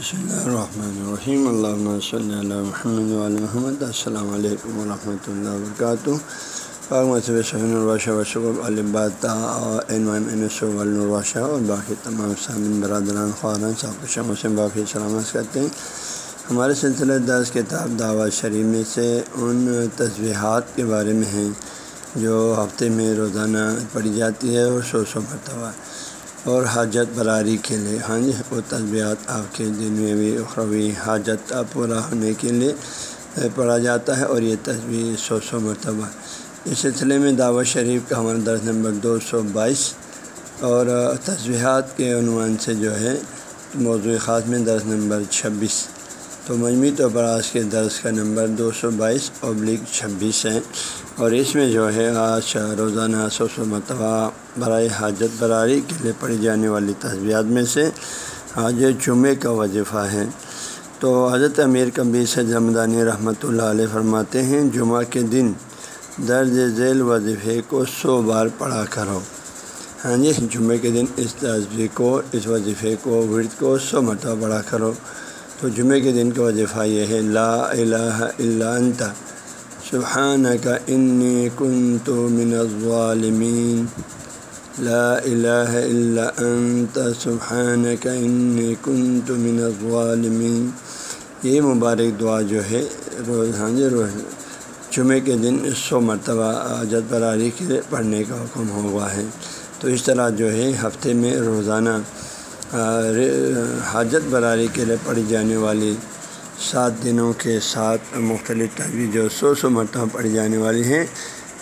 بسم اللہ الرحمن الرحیم اللہ صلی اللہ محمد علیہ محمد السلام علیکم ورحمۃ اللہ وبرکاتہ شہین الراشہ وشب الباطا الراشہ اور باقی تمام سامعین برادران خواران صاحب سے باقی سلامت کرتے ہیں ہمارے سلسلہ دس کتاب دعوت شریف میں سے ان تصویحات کے بارے میں ہیں جو ہفتے میں روزانہ پڑھی جاتی ہے اور سو سو مرتبہ اور حاجت براری کے لیے۔ ہاں جی وہ تجبیات آپ کے دن میں بھی اخروی حاجت پورا ہونے کے لیے پڑھا جاتا ہے اور یہ تصویر سو سو مرتبہ۔ اس سلسلے میں دعوت شریف کا ہمارا درس نمبر دو سو بائیس اور تصویحات کے عنوان سے جو ہے موضوع خاص میں درس نمبر چھبیس۔ تو مجموعی طور پر آج کے درس کا نمبر دو سو بائیس ابلک چھبیس ہے۔ اور اس میں جو ہے آج روزانہ سو سو مرتبہ برائے حاجت براری کے لیے پڑھی جانے والی تصویرات میں سے آج جمعے کا وظیفہ ہے۔ تو حضرت امیر کبیر سے جمدانی رحمۃ اللہ علیہ فرماتے ہیں، جمعہ کے دن درج ذیل وظیفے کو سو بار پڑھا کرو۔ ہاں جی جمعے کے دن اس تصویر کو، اس وظیفے کو، ورد کو سو مرتبہ پڑھا کرو۔ تو جمعے کے دن کا وظیفہ یہ ہے، لا الہ الا انت سبحان کا انی کن تو من الظالمین، لا الہ الا انت سبحان کا انی کن تو من الظالمین۔ یہ مبارک دعا جو ہے روز ہاں جی روز جمعے کے دن سو مرتبہ عجت براری کے پڑھنے کا حکم ہوا ہے۔ تو اس طرح جو ہے، ہفتے میں روزانہ حاجت براری کے لیے پڑھی جانے والی سات دنوں کے ساتھ مختلف تجویز جو سو سو مرتبہ پڑھی جانے والی ہیں،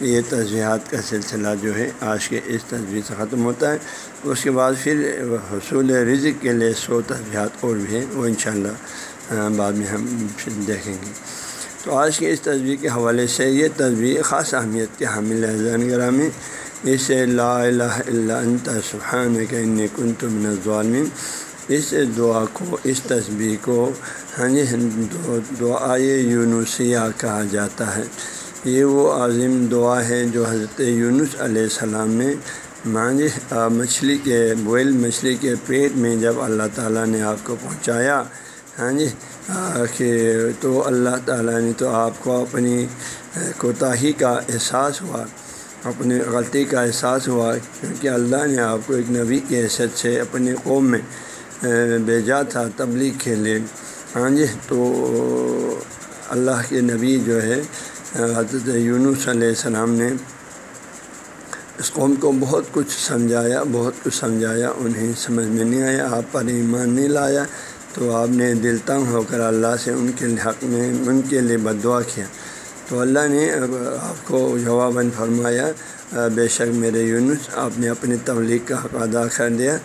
یہ تجزیہات کا سلسلہ جو ہے آج کے اس تصویر سے ختم ہوتا ہے۔ اس کے بعد پھر حصول رزق کے لیے سو تجزیہات اور بھی ہیں، وہ انشاءاللہ بعد میں ہم دیکھیں گے۔ تو آج کے اس تصویر کے حوالے سے یہ تصویر خاص اہمیت کے حامل حضان گرامی اس لا الہ الا انت سبحان کہ ان کنت من الظالمین۔ اس دعا کو، اس تصویر کو ہاں جی دعائے یونسیہ کہا جاتا ہے۔ یہ وہ عظیم دعا ہے جو حضرت یونس علیہ السلام نے مانج جی، مچھلی کے، بوئل مچھلی کے پیٹ میں جب اللہ تعالیٰ نے آپ کو پہنچایا ہاں جی کہ تو اللہ تعالیٰ نے تو آپ کو اپنی کوتاہی کا احساس ہوا۔ اپنی غلطی کا احساس ہوا کیونکہ اللہ نے آپ کو ایک نبی کی حیثیت سے اپنی قوم میں بھیجا تھا تبلیغ کے لیے۔ ہاں جی تو اللہ کے نبی جو ہے حضرت یونس علیہ السلام نے اس قوم کو بہت کچھ سمجھایا، بہت کچھ سمجھایا، انہیں سمجھ میں نہیں آیا، آپ پر ایمان نہیں لایا۔ تو آپ نے دل تنگ ہو کر اللہ سے ان کے حق میں، ان کے لیے بدعا کیا۔ تو اللہ نے آپ کو جواباً فرمایا بے شک میرے یونس، آپ نے اپنی تبلیغ کا حق ادا کر دیا۔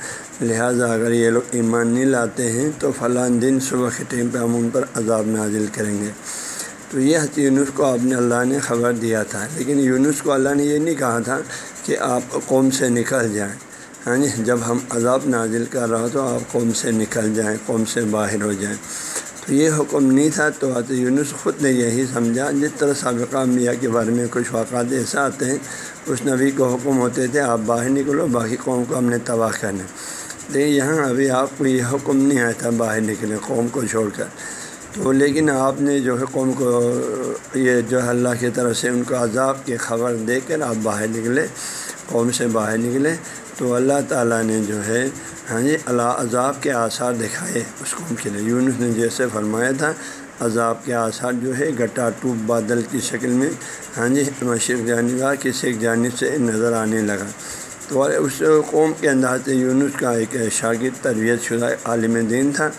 لہٰذا اگر یہ لوگ ایمان نہیں لاتے ہیں تو فلاں دن صبح کے ٹائم پہ ہم ان پر عذاب نازل کریں گے۔ تو یہ یونس کو آپ نے اللہ نے خبر دیا تھا۔ لیکن یونس کو اللہ نے یہ نہیں کہا تھا کہ آپ قوم سے نکل جائیں۔ ہاں جی جب ہم عذاب نازل کر رہا ہو تو آپ قوم سے نکل جائیں، قوم سے باہر ہو جائیں۔ تو یہ حکم نہیں تھا تو حضرت یونس خود نے یہی سمجھا۔ جس طرح سابقہ میاں کے بارے میں کچھ واقعات ایسا آتے ہیں، اس نبی کو حکم ہوتے تھے، آپ باہر نکلو، باقی قوم کو ہم نے تباہ کرنا۔ لیکن یہاں ابھی آپ کو یہ حکم نہیں آیا تھا باہر نکلے قوم کو چھوڑ کر۔ تو لیکن آپ نے جو ہے قوم کو، یہ جو ہے اللہ کی طرف سے ان کو عذاب کی خبر دے کر آپ باہر نکلے۔ قوم سے باہر نکلے تو اللہ تعالیٰ نے جو ہے ہاں جی اللہ عذاب کے آثار دکھائے۔ اس قوم کے لیے۔ یونس نے جیسے فرمایا تھا، عذاب کے آثار جو ہے گٹا ٹوب بادل کی شکل میں ہاں جی مشرق جانب کسی ایک جانب سے نظر آنے لگا۔ تو اس قوم کے انداز سے یونس کا ایک شاگرد تربیت شدہ عالم دین تھا۔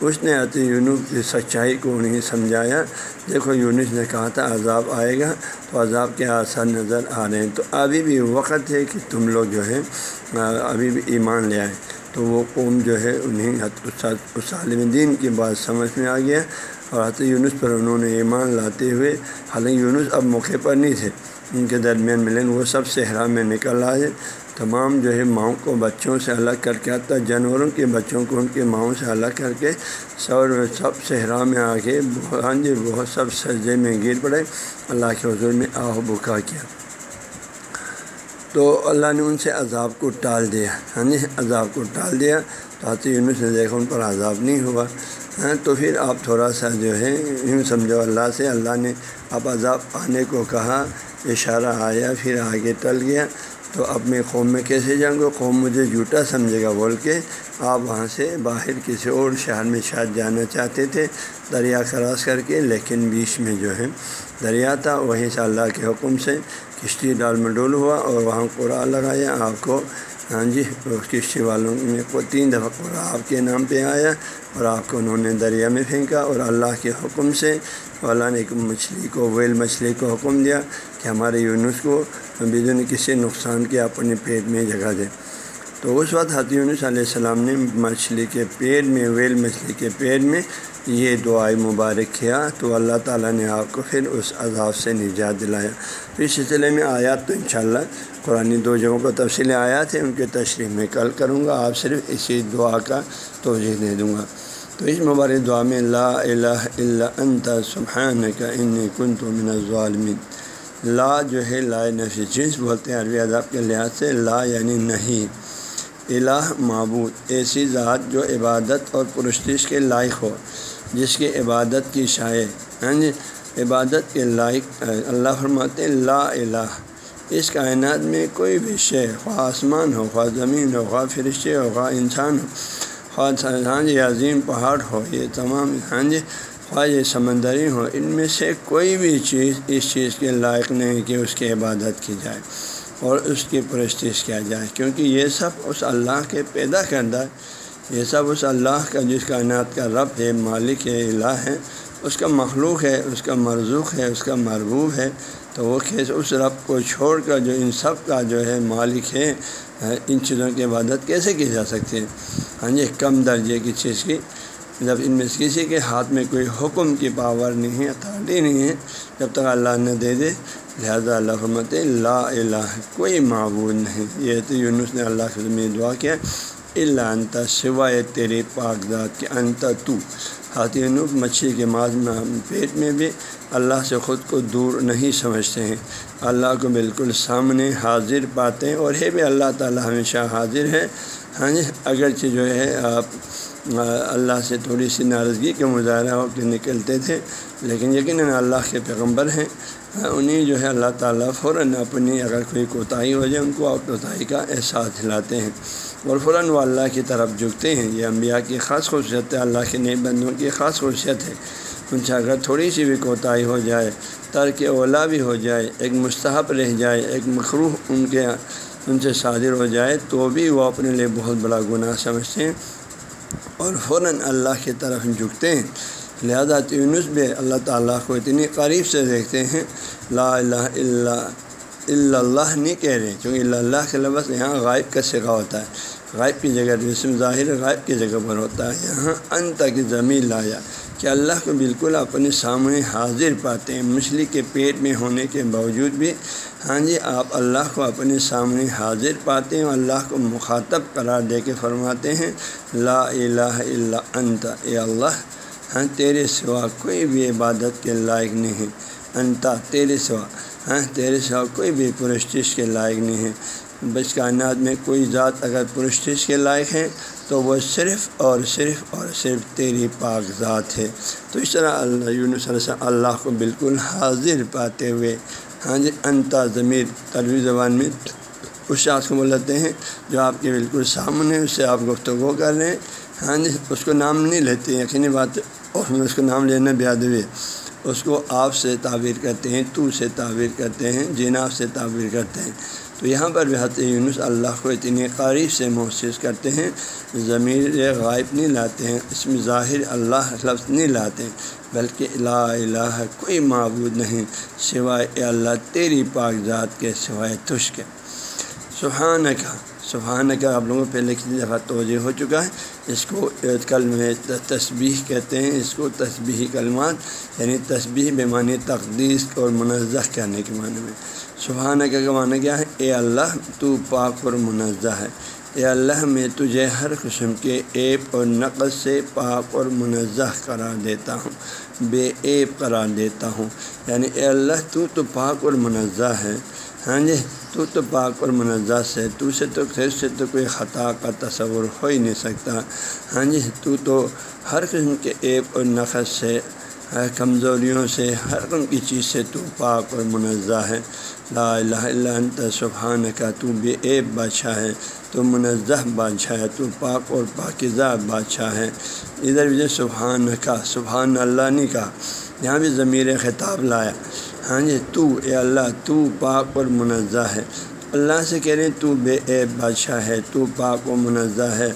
اس نے آتے یونس کی سچائی کو انہیں سمجھایا۔ دیکھو، یونس نے کہا تھا، عذاب آئے گا تو عذاب کے آثار نظر آ رہے ہیں۔ تو ابھی بھی وقت ہے کہ تم لوگ جو ہے ابھی بھی ایمان لے آئے۔ تو وہ قوم جو ہے، انہیں اس عالم دین کی بات سمجھ میں آ گیا۔ اور حضرت یونس پر انہوں نے ایمان لاتے ہوئے، حالانکہ یونس اب موقع پر نہیں تھے۔ ان کے درمیان ملیں وہ سب صحرا میں نکل آئے۔ تمام جو ہے ماؤں کو بچوں سے الگ کر کے آتا جانوروں کے بچوں کو ان کے ماؤں سے الگ کر کے سب سب صحرا میں آ کے ہاں جی بہت سب سجدے میں گر پڑے۔ اللہ کے حضور میں آہ بکا کیا۔ تو اللہ نے ان سے عذاب کو ٹال دیا۔ ہاں جی عذاب کو ٹال دیا۔ تو حضرت یونس نے دیکھا ان پر عذاب نہیں ہوا۔ ہاں تو پھر آپ تھوڑا سا جو ہے یوں سمجھو اللہ سے، اللہ نے اب عذاب آنے کو کہا، اشارہ آیا، پھر آگے ٹل گیا۔ تو اب میں قوم میں کیسے جاؤں گا؟ قوم مجھے جھوٹا سمجھے گا، بول کے آپ وہاں سے باہر کسی اور شہر میں شاید جانا چاہتے تھے، دریا کراس کر کے، لیکن بیچ میں جو ہے دریا تھا، وہیں سے اللہ کے حکم سے کشتی ڈال مڈول ہوا اور وہاں قرآن لگایا۔ آپ کو ہاں جی کشتی والوں میں کو تین دفعہ قرآن آپ کے نام پہ آیا اور آپ کو انہوں نے دریا میں پھینکا اور اللہ کے حکم سے، اللہ نے ایک مچھلی کو، ویل مچھلی کو حکم دیا کہ ہمارے یونس کو بدون کسی نقصان کے اپنے پیٹ میں جگہ دے تو اس وقت حضرت یونس علیہ السلام نے مچھلی کے پیٹ میں، ویل مچھلی کے پیٹ میں یہ دعائیں مبارک کیا۔ تو اللہ تعالیٰ نے آپ کو پھر اس عذاب سے نجات دلایا۔ تو اس سلسلے میں آیات تو انشاءاللہ قرآن دو جگہوں کو تفصیل آیات ہیں، ان کے تشریح میں کل کروں گا۔ آپ صرف اسی دعا کا توجہ دے دوں گا۔ تو اس مبارک دعا میں لا الہ الا انت، سبحانک، انی کنت من الظالمین۔ لا جو ہے لا نفی، جنس بولتے ہیں عربی ادب کے لحاظ سے لا یعنی نہیں۔ الہ معبود، ایسی ذات جو عبادت اور پرستش کے لائق ہو، جس کی عبادت کی شائع ہاں جی؟ عبادت کے لائق، اللہ فرماتے لا الہ۔ اس کائنات میں کوئی بھی شے، خواہ آسمان ہو، خواہ زمین ہو، خواہ فرشتے ہو، خواہ انسان ہو، خواہ ہاں جی عظیم پہاڑ ہو، یہ تمام ہاں جی؟ خواہ یہ سمندری ہو، ان میں سے کوئی بھی چیز اس چیز کے لائق نہیں کہ اس کی عبادت کی جائے اور اس کی پرستش کیا جائے، کیونکہ یہ سب اس اللہ کے پیدا کردہ یہ سب اس اللہ کا، جس کائنات کا رب ہے، مالک ہے، الہ ہے، اس کا مخلوق ہے، اس کا مرزوق ہے، اس کا مربوب ہے، تو وہ کیسے اس رب کو چھوڑ کر جو ان سب کا جو ہے مالک ہے، ان چیزوں کی عبادت کیسے کی جا سکتی ہے؟ ہاں جی کم درجے کی چیز کی جب ان میں کسی کے ہاتھ میں کوئی حکم کی پاور نہیں ہے اتھارٹی نہیں ہے، جب تک اللہ نے دے دے، لہذا اللہ حمت لا الہ، کوئی معبود نہیں۔ یہ تو یونس نے اللہ کے میں دعا کیا اللہ انتا سوائے تیرے پاک ذات کے، انت تو۔ ہاتھی نوب مچھلی کے ماض میں، پیٹ میں بھی اللہ سے خود کو دور نہیں سمجھتے ہیں۔ اللہ کو بالکل سامنے حاضر پاتے ہیں، اور یہ بھی اللہ تعالیٰ ہمیشہ حاضر ہے۔ ہاں جی اگرچہ جو ہے آپ اللہ سے تھوڑی سی ناراضگی کے مظاہرہ ہو کے نکلتے تھے، لیکن یقیناً اللہ کے پیغمبر ہیں۔ انہیں جو ہے اللہ تعالیٰ فوراً اپنی اگر کوئی کوتاہی ہو جائے، ان کو کوتاہی کا احساس دلاتے ہیں اور فوراً وہ اللہ کی طرف جھکتے ہیں۔ یہ انبیاء کی خاص خصوصیت ہے، اللہ کے نئے بندوں کی خاص خصوصیت ہے۔ ان سے اگر تھوڑی سی بھی کوتاہی ہو جائے، ترک اولا بھی ہو جائے، ایک مستحب رہ جائے، ایک مخروح ان کے ان سے صادر ہو جائے، تو بھی وہ اپنے لیے بہت بڑا گناہ سمجھتے ہیں۔ اور فوراً اللہ کی طرف جھکتے ہیں۔ لہذا یونس بھی اللہ تعالیٰ کو اتنی قریب سے دیکھتے ہیں۔ لا الہ الا اللہ نہیں کہہ رہے کیونکہ اللہ کے لفظ یہاں غائب کا سگا ہوتا ہے۔ غائب کی جگہ جسم ظاہر، غائب کی جگہ پر ہوتا ہے۔ یہاں ان تک زمین لایا کہ اللہ کو بالکل اپنے سامنے حاضر پاتے ہیں۔ مچھلی کے پیٹ میں ہونے کے باوجود بھی ہاں جی آپ اللہ کو اپنے سامنے حاضر پاتے ہیں اللہ کو مخاطب قرار دے کے فرماتے ہیں، لا الہ الا انت، اے اللہ ہاں تیرے سوا کوئی بھی عبادت کے لائق نہیں ہے۔ انتا تیرے سوا ہاں تیرے سوا کوئی بھی پرستش کے لائق نہیں ہے۔ بس کائنات میں کوئی ذات اگر پرستش کے لائق ہے تو وہ صرف اور صرف اور صرف تیری پاک ذات ہے۔ تو اس طرح اللہ، یونس علیہ وسلم اللہ کو بالکل حاضر پاتے ہوئے ہاں جی انتا ضمیر طلبی زبان میں اس شخص کو بولتے ہیں جو آپ کے بالکل سامنے اس سے آپ گفتگو کر رہے ہیں۔ ہاں جی اس کو نام نہیں لیتے، یقینی بات اور اس کو نام لینا بھی ادبی اس کو آپ سے تعبیر کرتے ہیں، تو سے تعبیر کرتے ہیں، جناب سے تعبیر کرتے ہیں۔ تو یہاں پر بھی حضرت یونس اللہ کو اتنی قریب سے محسوس کرتے ہیں، ضمیر غائب نہیں لاتے ہیں اس میں ظاہر اللہ لفظ نہیں لاتے ہیں، بلکہ لا الہ کوئی معبود نہیں، سوائے اللہ تیری پاک ذات کے، سوائے تش کے۔ سبحانہ کا سبحانہ کا آپ لوگوں کو پہلے کسی دفعہ توجہ ہو چکا ہے۔ اس کو کلم تسبیح کہتے ہیں، اس کو تسبیحی کلمات یعنی تسبیح بے معنی تقدیس اور منظہ کرنے کے معنی میں۔ سبحانہ کا معنی کیا ہے؟ اے اللہ، تو پاک اور منزہ ہے۔ اے اللہ، میں تجھے ہر قسم کے ایپ اور نقص سے پاک اور منزہ قرار دیتا ہوں، بے ایپ قرار دیتا ہوں۔ یعنی اے اللہ، تو تو پاک اور منزہ ہے۔ ہاں جی تو تو پاک اور منزہ سے، تو سے تو خیر، سے تو کوئی خطا کا تصور ہو ہی نہیں سکتا۔ ہاں جی تو تو ہر قسم کے ایپ اور نقص سے کمزوریوں سے، ہر قسم کی چیز سے تو پاک اور منزہ ہے۔ لا الہ الا انت سبحان کا تو بے ایب بادشاہ ہے۔ تو منزہ بادشاہ ہے، تو پاک اور پاکزہ بادشاہ ہے۔ ادھر بھی سبحان کا سبحان اللہ نے کہا، یہاں بھی ضمیر خطاب لایا۔ ہاں جی تو، اے اللہ، تو پاک اور منزہ ہے۔ اللہ سے کہہ رہے ہیں، تو بے عیب بادشاہ ہے، تو پاک و منزہ ہے۔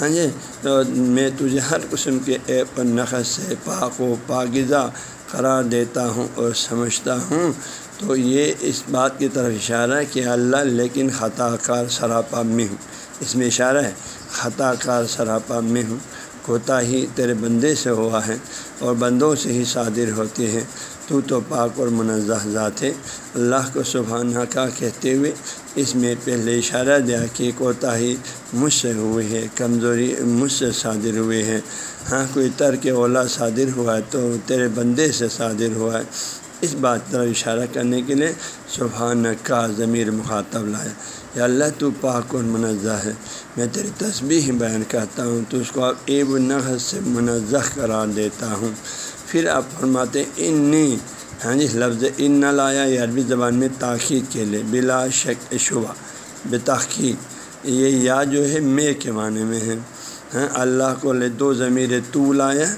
ہاں جی تو میں تجھے ہر قسم کے عیب اور نقص سے پاک و پاکزہ قرار دیتا ہوں اور سمجھتا ہوں۔ تو یہ اس بات کی طرف اشارہ ہے کہ اللہ لیکن خطا کار سراپا میں ہوں۔ اس میں اشارہ ہے خطا کار سراپا میں ہوں۔ کوتا ہی تیرے بندے سے ہوا ہے اور بندوں سے ہی صادر ہوتے ہیں۔ تو تو پاک اور منزہ ذات ہے۔ اللہ کو سبحانہ کا کہتے ہوئے اس میں پہلے اشارہ دیا کہ کوتاہی مجھ سے ہوئی ہے کمزوری مجھ سے صادر ہوئے ہیں۔ ہاں کوئی ترک اولا صادر ہوا ہے تو تیرے بندے سے صادر ہوا ہے۔ اس بات طرف اشارہ کرنے کے لیے سبحانہ کا ضمیر مخاطب لایا۔ یا اللہ، تو پاک اور منزہ ہے۔ میں تیری تسبیح بیان کرتا ہوں، تو اس کو آپ ایب و سے منزہ قرار دیتا ہوں۔ پھر آپ فرماتے انی۔ ہاں جی لفظ ان نہ لایا یہ عربی زبان میں تاخیر کے لیے، بلا شک، شبہ، بے تاخیر۔ یہ یا جو ہے، میں کے معنی میں ہے۔ ہاں اللہ کو لے دو ضمیر تو لایا۔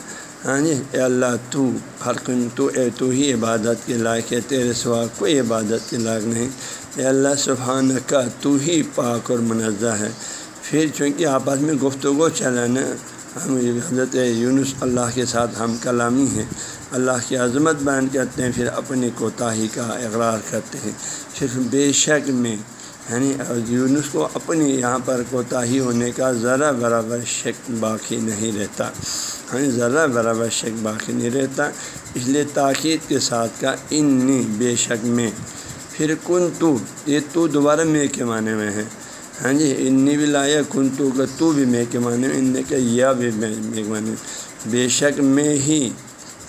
ہاں جی اے اللہ، تو حرکن تو اے، تو ہی عبادت کے لائق ہے، تیرے سوا کوئی عبادت کے لائق نہیں۔ اے اللہ سبحان کا تو ہی پاک اور منزہ ہے۔ پھر چونکہ آپس میں گفتگو چلانا، ہم حضرت یونس اللہ کے ساتھ ہم کلامی ہیں۔ اللہ کی عظمت بیان کرتے ہیں، پھر اپنی کوتاہی کا اقرار کرتے ہیں۔ صرف بے شک میں یعنی یونس کو اپنی یہاں پر کوتاہی ہونے کا ذرا برابر شک باقی نہیں رہتا۔ یعنی ہاں ذرا برابر شک باقی نہیں رہتا۔ اس لیے تاکید کے ساتھ کا انی بے شک میں۔ پھر کن تو؟ یہ تو دوبارہ میں کے معنی میں ہے۔ ہاں جی انی بھی لایا کن تو کا تو بھی میں کے معنی میں، ان نے کہا یا بھی میں کے معنی بے شک میں ہی۔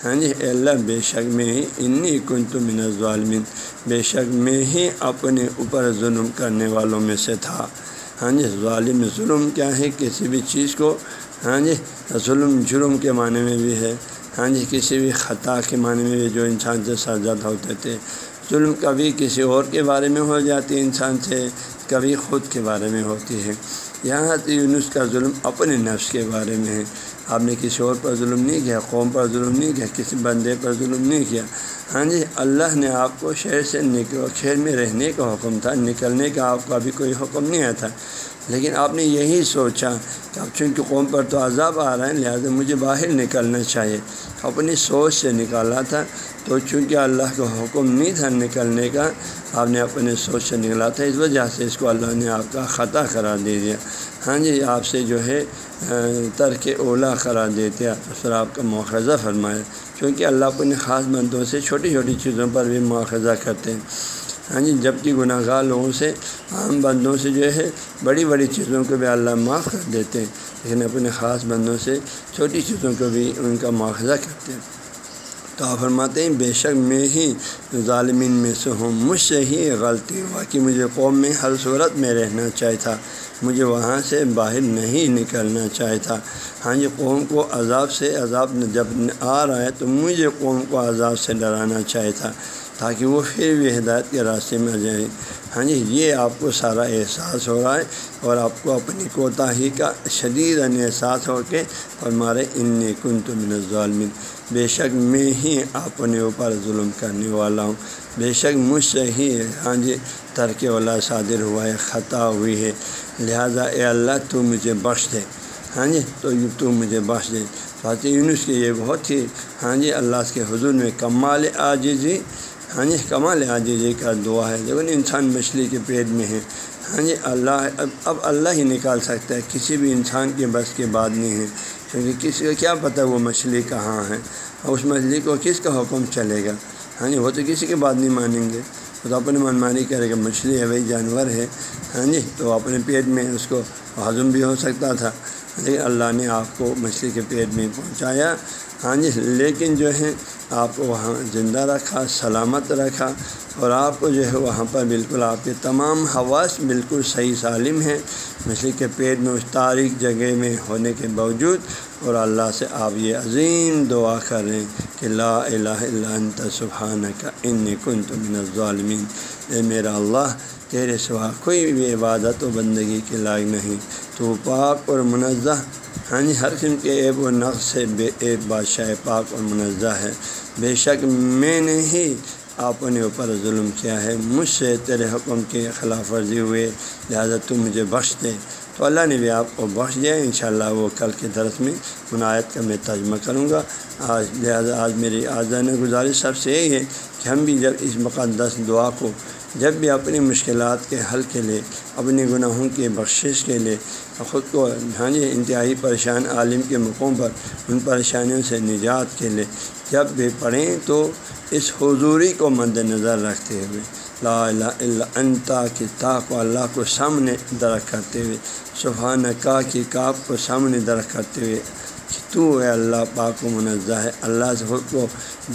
ہاں جی اللہ بے شک میں ہی، انی کن تو من ظالمین بے شک میں ہی اپنے اوپر ظلم کرنے والوں میں سے تھا۔ ہاں جی ظالم ظلم کیا ہے؟ کسی بھی چیز کو ہاں جی ظلم جرم کے معنی میں بھی ہے۔ ہاں جی کسی بھی خطا کے معنی میں بھی جو انسان سے سرزد ہوتے تھے۔ ظلم کبھی کسی اور کے بارے میں ہو جاتی ہے انسان سے، کبھی خود کے بارے میں ہوتی ہے۔ یہاں یونس کا ظلم اپنے نفس کے بارے میں ہے۔ آپ نے کسی اور پر ظلم نہیں کیا، قوم پر ظلم نہیں کیا، کسی بندے پر ظلم نہیں کیا۔ ہاں جی اللہ نے آپ کو شہر سے نکل شہر میں رہنے کا حکم تھا، نکلنے کا آپ کا ابھی کوئی حکم نہیں آیا تھا۔ لیکن آپ نے یہی سوچا کہ اب چونکہ قوم پر تو عذاب آ رہا ہے، لہٰذا مجھے باہر نکلنا چاہیے۔ اپنی سوچ سے نکالا تھا۔ تو چونکہ اللہ کا حکم نہیں تھا نکلنے کا، آپ نے اپنے سوچ سے نکلا تھا، اس وجہ سے اس کو اللہ نے آپ کا خطا قرار دے دیا۔ ہاں جی آپ سے جو ہے ترک اولا قرار دے دیا اس پر آپ کا مواخذہ فرمایا کیونکہ اللہ اپنے خاص بندوں سے چھوٹی چھوٹی چیزوں پر بھی مواخذہ کرتے ہیں۔ ہاں جی جبکہ گناہ گار لوگوں سے، عام بندوں سے جو ہے، بڑی بڑی چیزوں کو بھی اللہ معاف کر دیتے ہیں۔ لیکن اپنے خاص بندوں سے چھوٹی چیزوں کو بھی ان کا مواخذہ کرتے ہیں۔ تو آپ فرماتے ہیں، بے شک میں ہی ظالمین میں سے ہوں۔ مجھ سے ہی غلطی ہوا کہ مجھے قوم میں ہر صورت میں رہنا چاہیے تھا۔ مجھے وہاں سے باہر نہیں نکلنا چاہیے تھا۔ ہاں جی قوم کو عذاب سے عذاب جب آ رہا ہے تو مجھے قوم کو عذاب سے ڈرانا چاہیے تھا تاکہ وہ پھر بھی ہدایت کے راستے میں آ جائیں ہاں جی یہ آپ کو سارا احساس ہو رہا ہے اور آپ کو اپنی کوتاہی کا شدید احساس ہو کے اور مارے ان کن تو من ظالمین بے شک میں ہی اپنے اوپر ظلم کرنے والا ہوں۔ بے شک مجھ سے ہی ہاں جی ترک والا صادر ہوا ہے، خطا ہوئی ہے۔ لہذا اے اللہ، تو مجھے بخش دے۔ ہاں جی تو تو مجھے بخش دے۔ فاتح یونس کے یہ بہت ہی ہاں جی اللہ کے حضور میں کمال آجزی ہاں جی کمال عاجزی کا دعا ہے۔ لیکن انسان مچھلی کے پیٹ میں ہے۔ ہاں جی اللہ، اب اب اللہ ہی نکال سکتا ہے۔ کسی بھی انسان کے بس کے بعد نہیں ہے۔ کیونکہ کسی کو کیا پتہ وہ مچھلی کہاں ہے اور اس مچھلی کو کس کا حکم چلے گا؟ ہاں جی وہ تو کسی کی بات نہیں مانیں گے۔ وہ تو اپنے منمانی کرے گا، مچھلی ہے، وہی جانور ہے۔ ہاں جی تو اپنے پیٹ میں اس کو ہضم بھی ہو سکتا تھا۔ لیکن اللہ نے آپ کو مچھلی کے پیٹ میں پہنچایا۔ ہاں جی لیکن جو ہے آپ کو وہاں زندہ رکھا، سلامت رکھا اور آپ کو جو ہے وہاں پر بالکل آپ کے تمام حواس بالکل صحیح سالم ہیں۔ مچھلی کے پیٹ میں اس تاریخ جگہ میں ہونے کے باوجود اور اللہ سے آپ یہ عظیم دعا کر رہے ہیں کہ لا الہ الا انت سبحانہ کا ان کن تو من الظالمین۔ اے میرا اللہ، تیرے سوا کوئی بھی عبادت و بندگی کے لائق نہیں۔ تو پاک اور منزہ ہاں جی ہر قسم کے عیب و نقص سے بے عیب بادشاہ پاک اور منزہ ہے بے شک میں نے ہی آپ نے اوپر ظلم کیا ہے۔ مجھ سے تیرے حکم کے خلاف ورزی ہوئے، لہٰذا تم مجھے بخش دے۔ تو اللہ نے بھی آپ کو بخش دیا۔ ان شاء اللہ وہ کل کے درس میں منایت کا میں ترجمہ کروں گا۔ آج، لہٰذا آج میری آزان گزارش سب سے یہی ہے کہ ہم بھی جب اس مقدس دعا کو جب بھی اپنی مشکلات کے حل کے لیے، اپنی گناہوں کی بخشش کے لیے خود کو ہاں جی انتہائی پریشان عالم کے موقعوں پر، ان پریشانیوں سے نجات کے لیے جب بھی پڑھیں تو اس حضوری کو مد نظر رکھتے ہوئے، لا الہ الا انتا کی طاق و اللہ کو سامنے درخت کرتے ہوئے سبحانہ کا کی کاپ کو سامنے درخت کرتے ہوئے تو ہے اللہ پاک و منزہ ہے۔ اللہ سے خود کو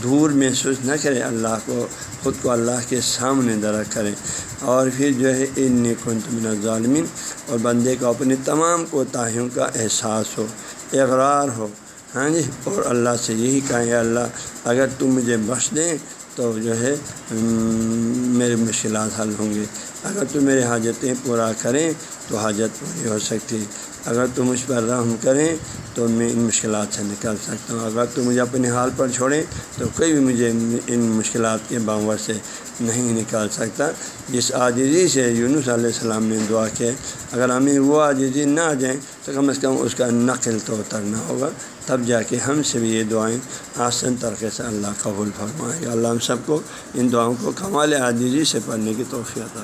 دور محسوس نہ کرے، اللہ کو خود کو اللہ کے سامنے درخت کرے۔ اور پھر جو ہے ان کنت من ظالمین اور بندے کو اپنی تمام کوتاہیوں کا احساس ہو، اقرار ہو۔ ہاں جی؟ اور اللہ سے یہی کہیں اللہ، اگر تم مجھے بخش دیں تو جو ہے میرے مشکلات حل ہوں گے۔ اگر تم میرے حاجتیں پورا کریں تو حاجت پوری ہو سکتی۔ اگر تم مجھ پر رحم کریں تو میں ان مشکلات سے نکل سکتا ہوں۔ اگر تم مجھے اپنے حال پر چھوڑیں تو کوئی بھی مجھے ان مشکلات کے باور سے نہیں نکال سکتا۔ جس عاجزی سے یونس علیہ السلام نے دعا کیا اگر ہمیں وہ عاجزی نہ آ جائیں تو کم از کم اس کا نقل تو اترنا ہوگا۔ تب جا کے ہم سے بھی یہ دعائیں آسن طریقے سے اللہ قبول فرمائے۔ گا اللہ ہم سب کو ان دعاؤں کو کمال عاجزی سے پڑھنے کی توفیع تھا